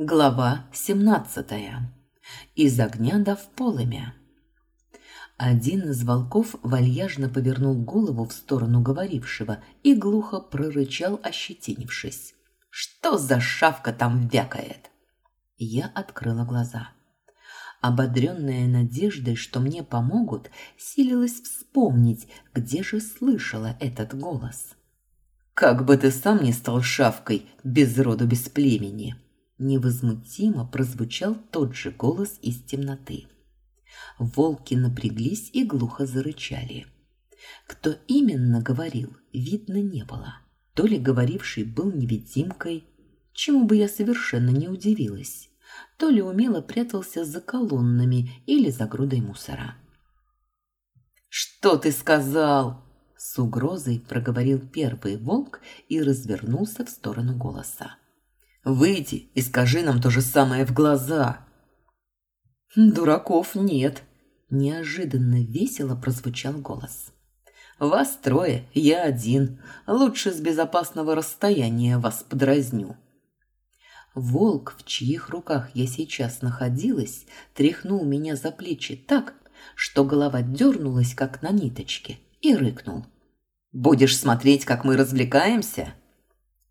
Глава 17. Из огня до в полымя. Один из волков вальяжно повернул голову в сторону говорившего и глухо прорычал, ощетинившись. «Что за шавка там вякает?» Я открыла глаза. Ободренная надеждой, что мне помогут, силилась вспомнить, где же слышала этот голос. «Как бы ты сам не стал шавкой, без роду, без племени!» Невозмутимо прозвучал тот же голос из темноты. Волки напряглись и глухо зарычали. Кто именно говорил, видно не было. То ли говоривший был невидимкой, чему бы я совершенно не удивилась, то ли умело прятался за колоннами или за грудой мусора. «Что ты сказал?» С угрозой проговорил первый волк и развернулся в сторону голоса. Выйди и скажи нам то же самое в глаза. Дураков нет. Неожиданно весело прозвучал голос. Вас трое, я один. Лучше с безопасного расстояния вас подразню. Волк, в чьих руках я сейчас находилась, тряхнул меня за плечи так, что голова дернулась, как на ниточке, и рыкнул. «Будешь смотреть, как мы развлекаемся?»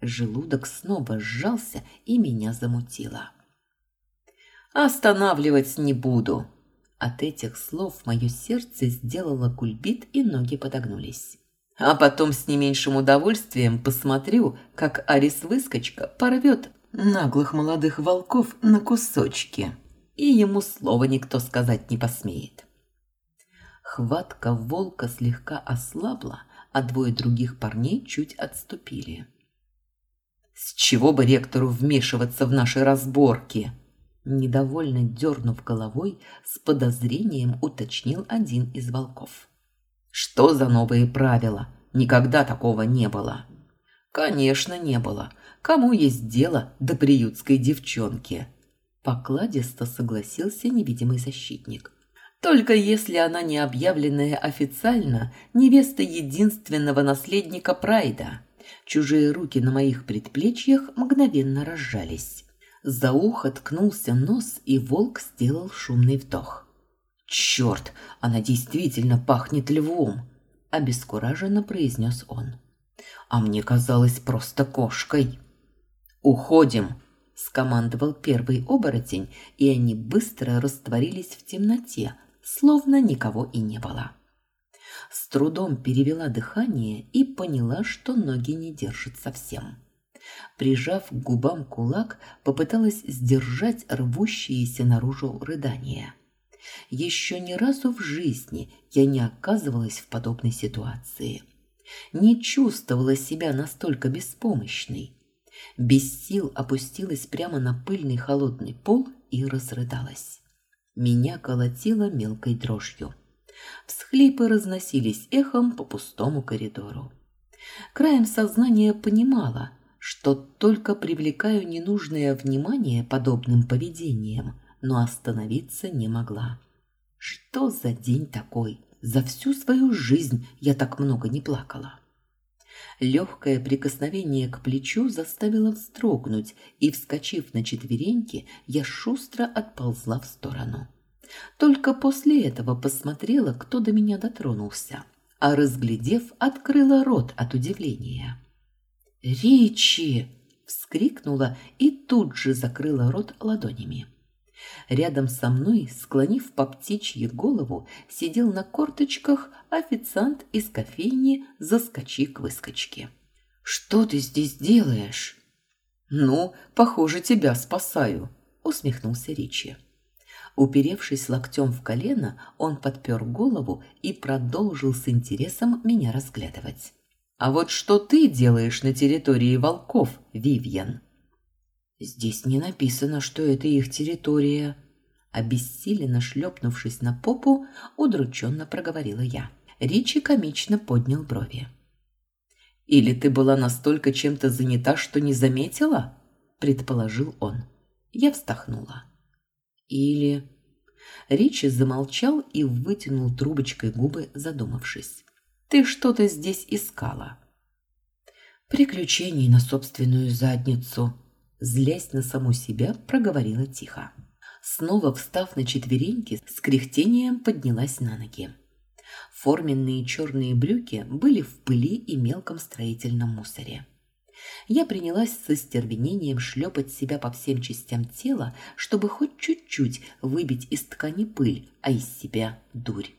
Желудок снова сжался и меня замутило. «Останавливать не буду!» От этих слов мое сердце сделало кульбит и ноги подогнулись. А потом с не меньшим удовольствием посмотрю, как Арис-выскочка порвет наглых молодых волков на кусочки, и ему слова никто сказать не посмеет. Хватка волка слегка ослабла, а двое других парней чуть отступили. С чего бы ректору вмешиваться в наши разборки? Недовольно дернув головой, с подозрением уточнил один из волков. Что за новые правила? Никогда такого не было. Конечно, не было. Кому есть дело до приютской девчонки? Покладисто согласился невидимый защитник. Только если она не объявленная официально невеста единственного наследника Прайда. Чужие руки на моих предплечьях мгновенно разжались. За ухо ткнулся нос, и волк сделал шумный вдох. «Черт, она действительно пахнет львом!» – обескураженно произнес он. «А мне казалось просто кошкой». «Уходим!» – скомандовал первый оборотень, и они быстро растворились в темноте, словно никого и не было с трудом перевела дыхание и поняла, что ноги не держат совсем. Прижав к губам кулак, попыталась сдержать рвущиеся наружу рыдания. Еще ни разу в жизни я не оказывалась в подобной ситуации. Не чувствовала себя настолько беспомощной. Без сил опустилась прямо на пыльный холодный пол и разрыдалась. Меня колотило мелкой дрожью. Всхлипы разносились эхом по пустому коридору. Краем сознания понимала, что только привлекаю ненужное внимание подобным поведением, но остановиться не могла. Что за день такой? За всю свою жизнь я так много не плакала. Легкое прикосновение к плечу заставило вздрогнуть, и, вскочив на четвереньки, я шустро отползла в сторону. Только после этого посмотрела, кто до меня дотронулся, а разглядев, открыла рот от удивления. «Ричи!» – вскрикнула и тут же закрыла рот ладонями. Рядом со мной, склонив по птичьи голову, сидел на корточках официант из кофейни «Заскочи к выскочке». «Что ты здесь делаешь?» «Ну, похоже, тебя спасаю», – усмехнулся Ричи. Уперевшись локтем в колено, он подпер голову и продолжил с интересом меня разглядывать. «А вот что ты делаешь на территории волков, Вивьен?» «Здесь не написано, что это их территория», обессиленно шлепнувшись на попу, удрученно проговорила я. Ричи комично поднял брови. «Или ты была настолько чем-то занята, что не заметила?» – предположил он. Я вздохнула. Или... Ричи замолчал и вытянул трубочкой губы, задумавшись. «Ты что-то здесь искала?» «Приключений на собственную задницу», Злясь на саму себя, проговорила тихо. Снова встав на четвереньки, с кряхтением поднялась на ноги. Форменные черные брюки были в пыли и мелком строительном мусоре. Я принялась со стервенением шлепать себя по всем частям тела, чтобы хоть чуть-чуть выбить из ткани пыль, а из себя дурь.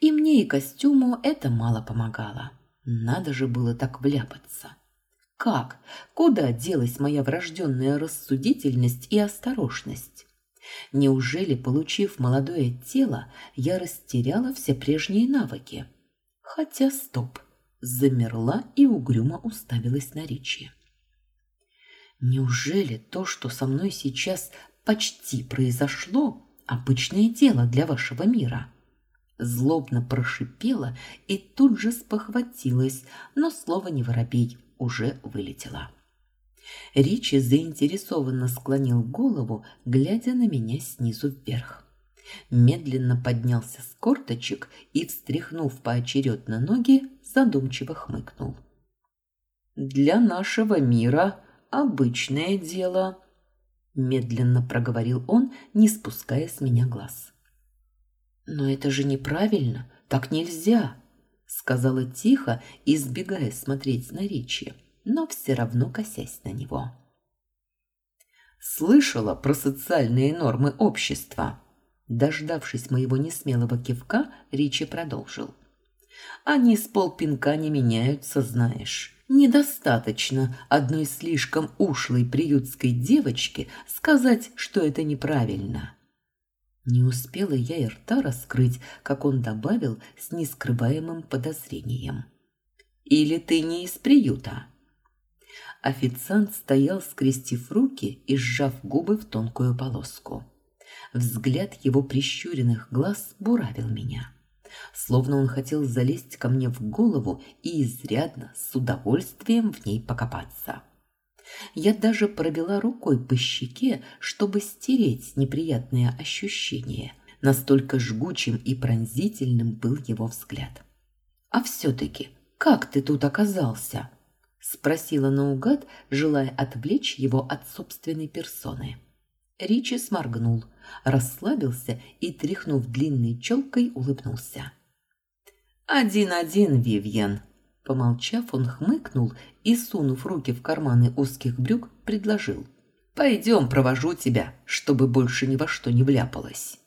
И мне и костюму это мало помогало. Надо же было так вляпаться. Как? Куда делась моя врожденная рассудительность и осторожность? Неужели, получив молодое тело, я растеряла все прежние навыки? Хотя стоп, замерла и угрюмо уставилась на речи. Неужели то, что со мной сейчас почти произошло, обычное дело для вашего мира? Злобно прошипела и тут же спохватилась, но слово не воробей уже вылетело. Ричи заинтересованно склонил голову, глядя на меня снизу вверх. Медленно поднялся с корточек и, встряхнув поочередно ноги, задумчиво хмыкнул. «Для нашего мира обычное дело», – медленно проговорил он, не спуская с меня глаз. «Но это же неправильно, так нельзя», – сказала тихо, избегая смотреть на Ричи но все равно косясь на него. «Слышала про социальные нормы общества?» Дождавшись моего несмелого кивка, Ричи продолжил. «Они с полпинка не меняются, знаешь. Недостаточно одной слишком ушлой приютской девочке сказать, что это неправильно». Не успела я и рта раскрыть, как он добавил с нескрываемым подозрением. «Или ты не из приюта?» Официант стоял, скрестив руки и сжав губы в тонкую полоску. Взгляд его прищуренных глаз буравил меня. Словно он хотел залезть ко мне в голову и изрядно, с удовольствием в ней покопаться. Я даже провела рукой по щеке, чтобы стереть неприятное ощущение. Настолько жгучим и пронзительным был его взгляд. «А все-таки, как ты тут оказался?» Спросила наугад, желая отвлечь его от собственной персоны. Ричи сморгнул, расслабился и, тряхнув длинной челкой, улыбнулся. «Один-один, Вивьен!» Помолчав, он хмыкнул и, сунув руки в карманы узких брюк, предложил. «Пойдем, провожу тебя, чтобы больше ни во что не вляпалась».